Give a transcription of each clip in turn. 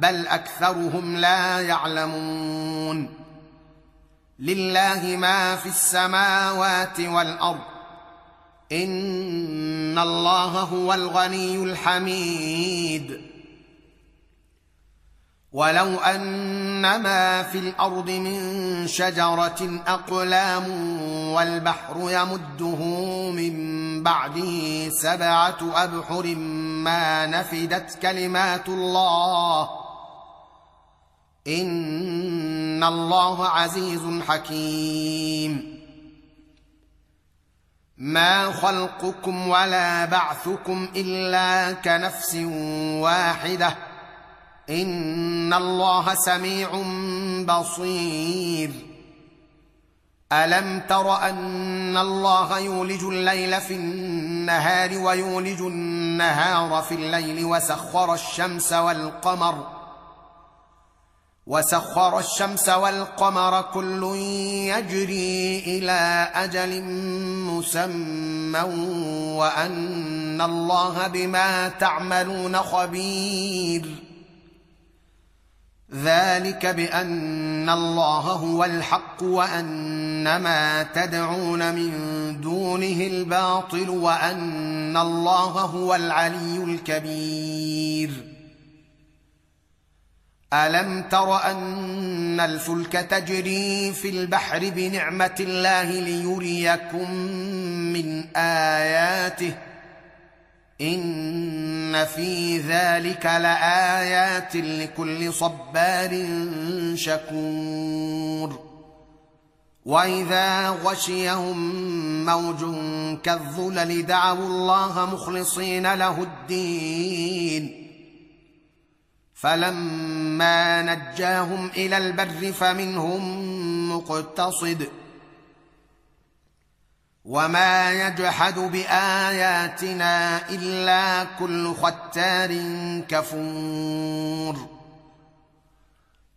بل أكثرهم لا يعلمون. لله ما في السماوات والأرض. إن الله هو الغني الحميد. ولو أن ما في الأرض من شجرة أقلام والبحر يمده من بعده سبعة أبحر ما نفدت كلمات الله. إن الله عزيز حكيم. ما خلقكم ولا بعثكم إلا كنفس واحدة. إن الله سميع بصير. ألم تر أن الله يولج الليل في النهار ويولج النهار في الليل وسخر الشمس والقمر؟ وسخر الشمس والقمر كل يجري إلى أجل مسمى وأن الله بما تعملون خبير. ذلك بأن الله هو الحق وأن ما تدعون من دونه الباطل وأن الله هو العلي الكبير. ألم تر أن الفلك تجري في البحر بنعمة الله ليريكم من آياته؟ إن في ذلك لآيات لكل صبار شكور. وإذا غشيهم موج كالظلل دعوا الله مخلصين له الدين. فلما نجاهم إلى البر فمنهم مقتصد. وما يجحد بآياتنا إلا كل ختار كفور.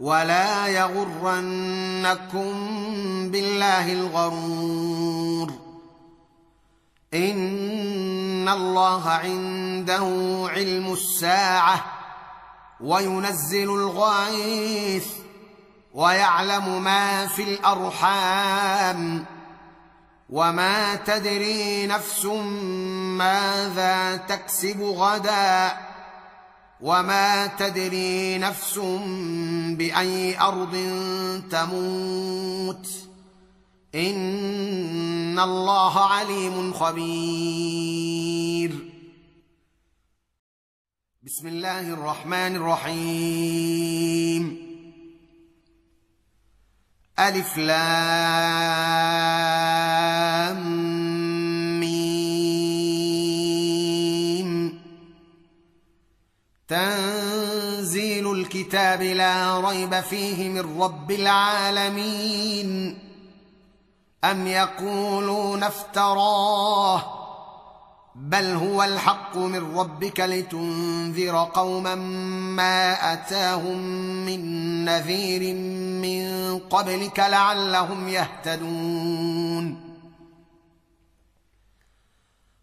ولا يغرنكم بالله الغرور. إن الله عنده علم الساعة وينزل الغيث ويعلم ما في الأرحام. وما تدري نفس ماذا تكسب غدا. وما تدري نفس باي ارض تموت ان الله عليم خبير بسم الله الرحمن الرحيم ألف لام تنزيل الكتاب لا ريب فيه من رب العالمين أم يقولون افتراه بل هو الحق من ربك لتنذر قوما ما أتاهم من نذير من قبلك لعلهم يهتدون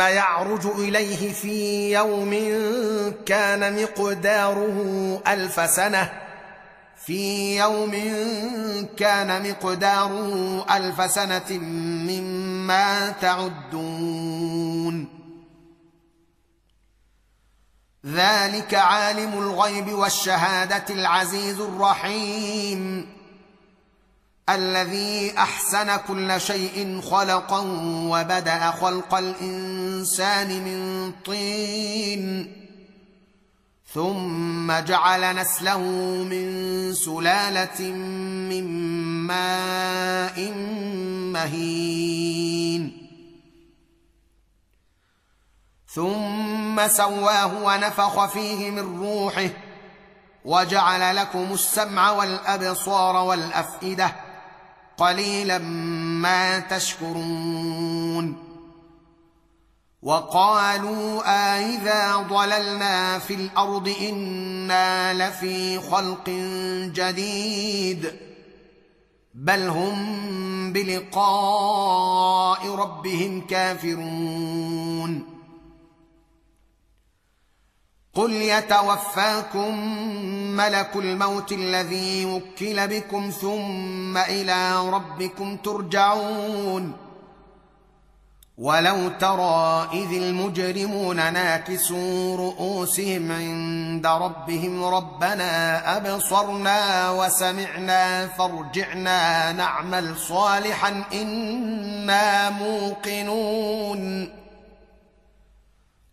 يعرج إليه في يوم كان مقداره ألف سنة. في يوم كان مقداره ألف سنة مما تعدون. ذلك عالم الغيب والشهادة العزيز الرحيم. الذي أحسن كل شيء خلقا وبدأ خلق الإنسان من طين ثم جعل نسله من سلالة من ماء مهين. ثم سواه ونفخ فيه من روحه وجعل لكم السمع والأبصار والأفئدة قليلا ما تشكرون وقالوا أإذا ضللنا في الأرض إنا لفي خلق جديد بل هم بلقاء ربهم كافرون قل يتوفاكم ملك الموت الذي وكل بكم ثم إلى ربكم ترجعون. ولو ترى إذ المجرمون ناكسوا رؤوسهم عند ربهم ربنا أبصرنا وسمعنا فارجعنا نعمل صالحا إنا موقنون.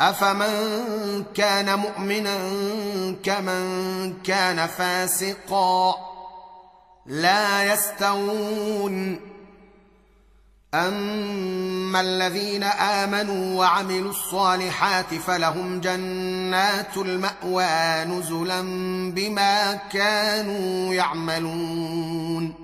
أفمن كان مؤمنا كمن كان فاسقا لا يستوون. أما الذين آمنوا وعملوا الصالحات فلهم جنات المأوى نزلا بما كانوا يعملون.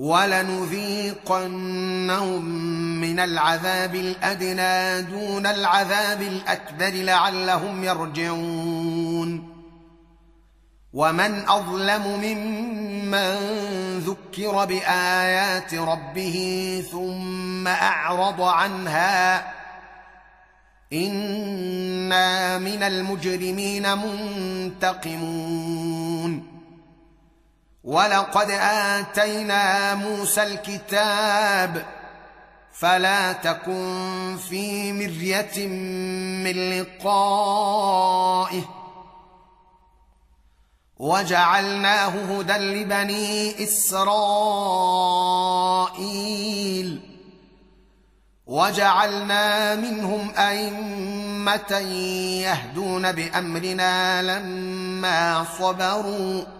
ولنذيقنهم من العذاب الأدنى دون العذاب الأكبر لعلهم يرجعون. ومن أظلم ممن ذكر بآيات ربه ثم أعرض عنها إنا من المجرمين منتقمون. ولقد اتينا موسى الكتاب فلا تكن في مريه من لقائه وجعلناه هدى لبني اسرائيل وجعلنا منهم ائمه يهدون بامرنا لما صبروا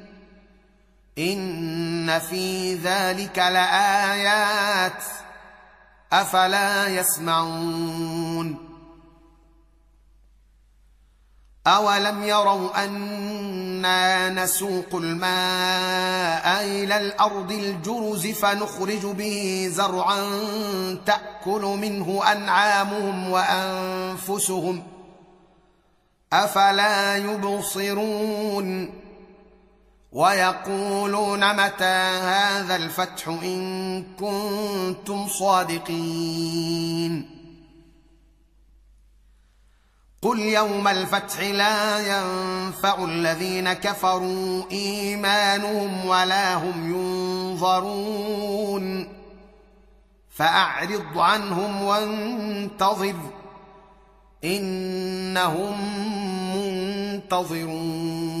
إن في ذلك لآيات أفلا يسمعون أولم يروا أنا نسوق الماء إلى الأرض الجرز فنخرج به زرعا تأكل منه أنعامهم وأنفسهم أفلا يبصرون ويقولون متى هذا الفتح إن كنتم صادقين. قل يوم الفتح لا ينفع الذين كفروا إيمانهم ولا هم ينظرون. فأعرض عنهم وانتظر إنهم منتظرون.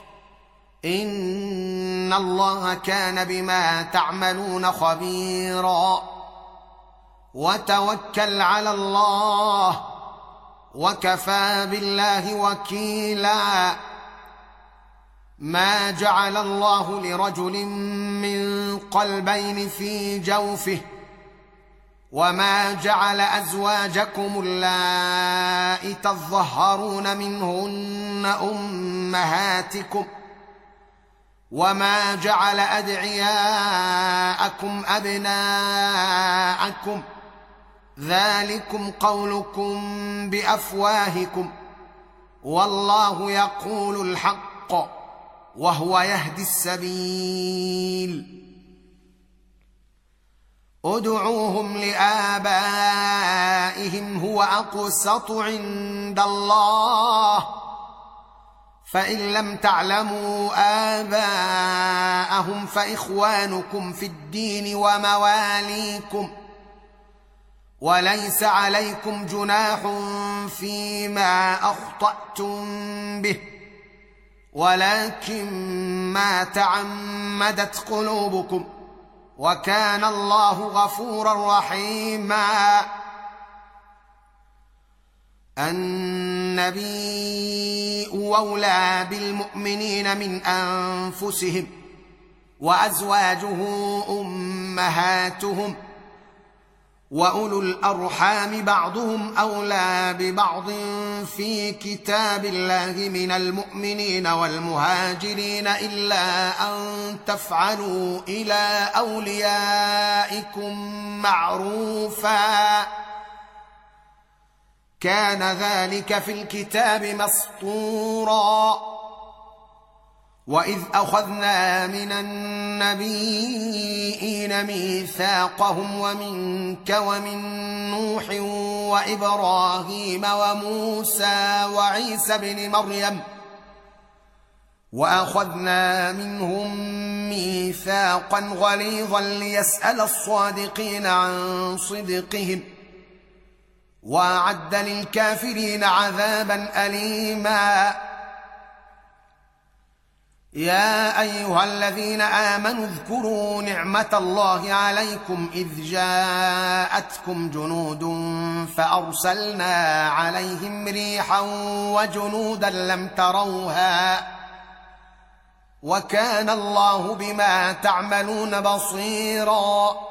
ان الله كان بما تعملون خبيرا. وتوكل على الله. وكفى بالله وكيلا. ما جعل الله لرجل من قلبين في جوفه. وما جعل ازواجكم اللائي تظهرون منهن امهاتكم وما جعل ادعياءكم ابناءكم ذلكم قولكم بافواهكم والله يقول الحق وهو يهدي السبيل ادعوهم لابائهم هو اقسط عند الله فإن لم تعلموا آباءهم فإخوانكم في الدين ومواليكم وليس عليكم جناح فيما أخطأتم به ولكن ما تعمدت قلوبكم وكان الله غفورا رحيما النبي اولى بالمؤمنين من أنفسهم وأزواجه أمهاتهم وأولو الأرحام بعضهم أولى ببعض في كتاب الله من المؤمنين والمهاجرين إلا أن تفعلوا إلى أوليائكم معروفا كان ذلك في الكتاب مسطورا. وإذ أخذنا من النبيين ميثاقهم ومنك ومن نوح وإبراهيم وموسى وعيسى بن مريم. وأخذنا منهم ميثاقا غليظا ليسأل الصادقين عن صدقهم. وأعد للكافرين عذابا اليما. يا أيها الذين آمنوا اذكروا نعمة الله عليكم إذ جاءتكم جنود فأرسلنا عليهم ريحا وجنودا لم تروها. وكان الله بما تعملون بصيرا.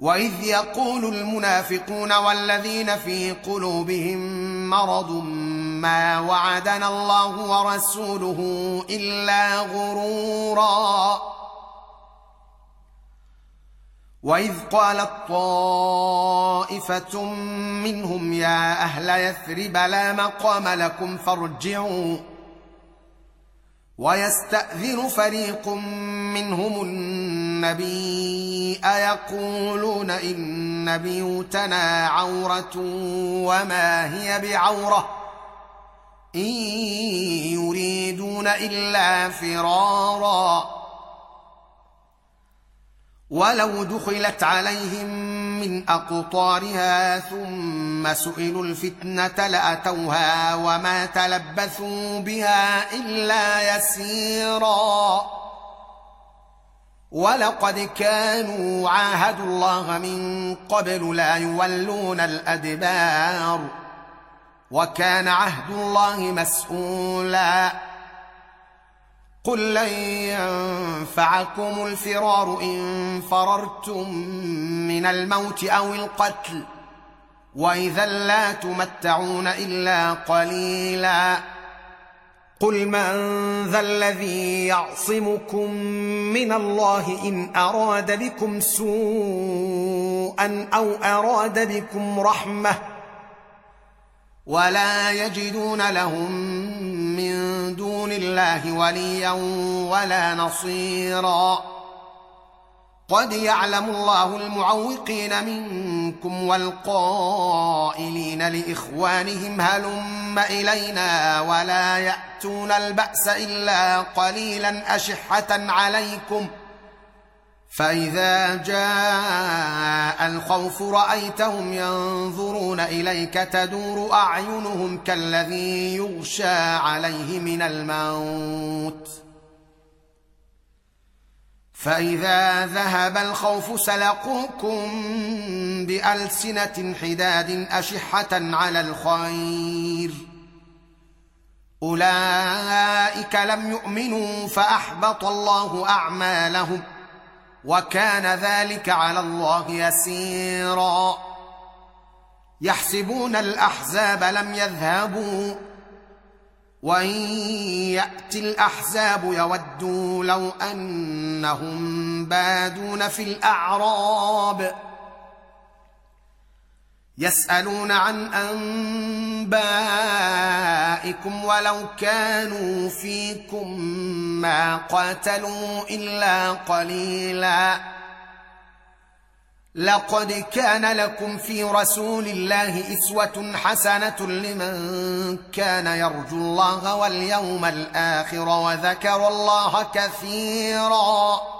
واذ يقول المنافقون والذين في قلوبهم مرض ما وعدنا الله ورسوله الا غرورا واذ قالت طائفه منهم يا أهل يثرب لا مقام لكم فارجعوا ويستأذن فريق منهم النبي ايقولون إن بيوتنا عورة وما هي بعورة إن يريدون إلا فرارا ولو دخلت عليهم من أقطارها ثم سئلوا الفتنة لأتوها وما تلبثوا بها إلا يسيرا. ولقد كانوا عاهدوا الله من قبل لا يولون الأدبار وكان عهد الله مسؤولا. قل لن ينفعكم الفرار ان فررتم من الموت أو القتل واذا لا تمتعون الا قليلا قل من ذا الذي يعصمكم من الله ان اراد بكم سوءا أو اراد بكم رحمه ولا يجدون لهم دون الله وليا ولا نصيرا. قد يعلم الله المعوقين منكم والقائلين لإخوانهم هلم إلينا ولا يأتون البأس إلا قليلا أشحة عليكم. فإذا جاء الخوف رأيتهم ينظرون إليك تدور أعينهم كالذي يغشى عليه من الموت. فإذا ذهب الخوف سلقوكم بألسنة حداد أشحة على الخير. أولئك لم يؤمنوا فأحبط الله أعمالهم. وكان ذلك على الله يسيرا. يحسبون الأحزاب لم يذهبوا وإن يأتي الأحزاب يودوا لو أنهم بادون في الأعراب. يسألون عن أنبائكم ولو كانوا فيكم ما قاتلوا إلا قليلا. لقد كان لكم في رسول الله إسوة حسنة لمن كان يرجو الله واليوم الآخر وذكر الله كثيرا.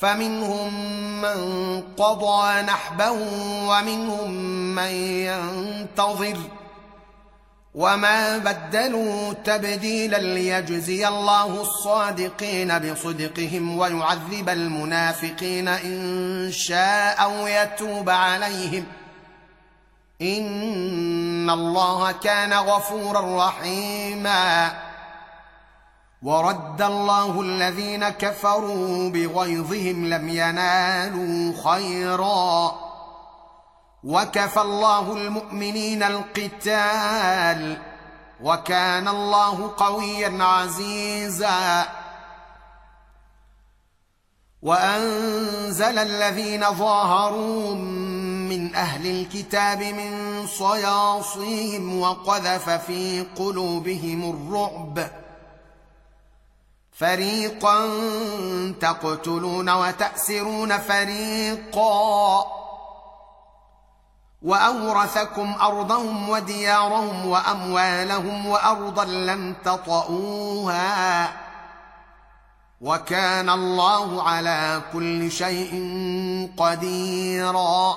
فمنهم من قضى نحبه ومنهم من ينتظر وما بدلوا تبديلا ليجزي الله الصادقين بصدقهم ويعذب المنافقين إن شاء أو يتوب عليهم إن الله كان غفورا رحيما ورد الله الذين كفروا بغيظهم لم ينالوا خيرا. وكفى الله المؤمنين القتال وكان الله قويا عزيزا. وأنزل الذين ظاهروا من أهل الكتاب من صياصيهم وقذف في قلوبهم الرعب. فريقا تقتلون وتأسرون فريقا وأورثكم أرضهم وديارهم وأموالهم وأرضا لم تطئوها وكان الله على كل شيء قديرا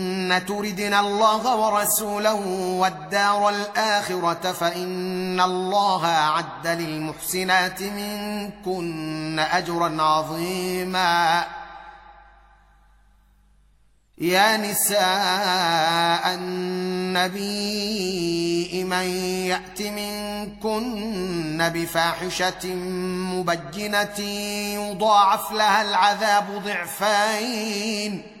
تردن الله ورسوله والدار الآخرة فإن الله أعد للمحسنات منكن أجرا عظيما. يا نساء النبي من يأت منكن بفاحشة مبجنه يضاعف لها العذاب ضعفين.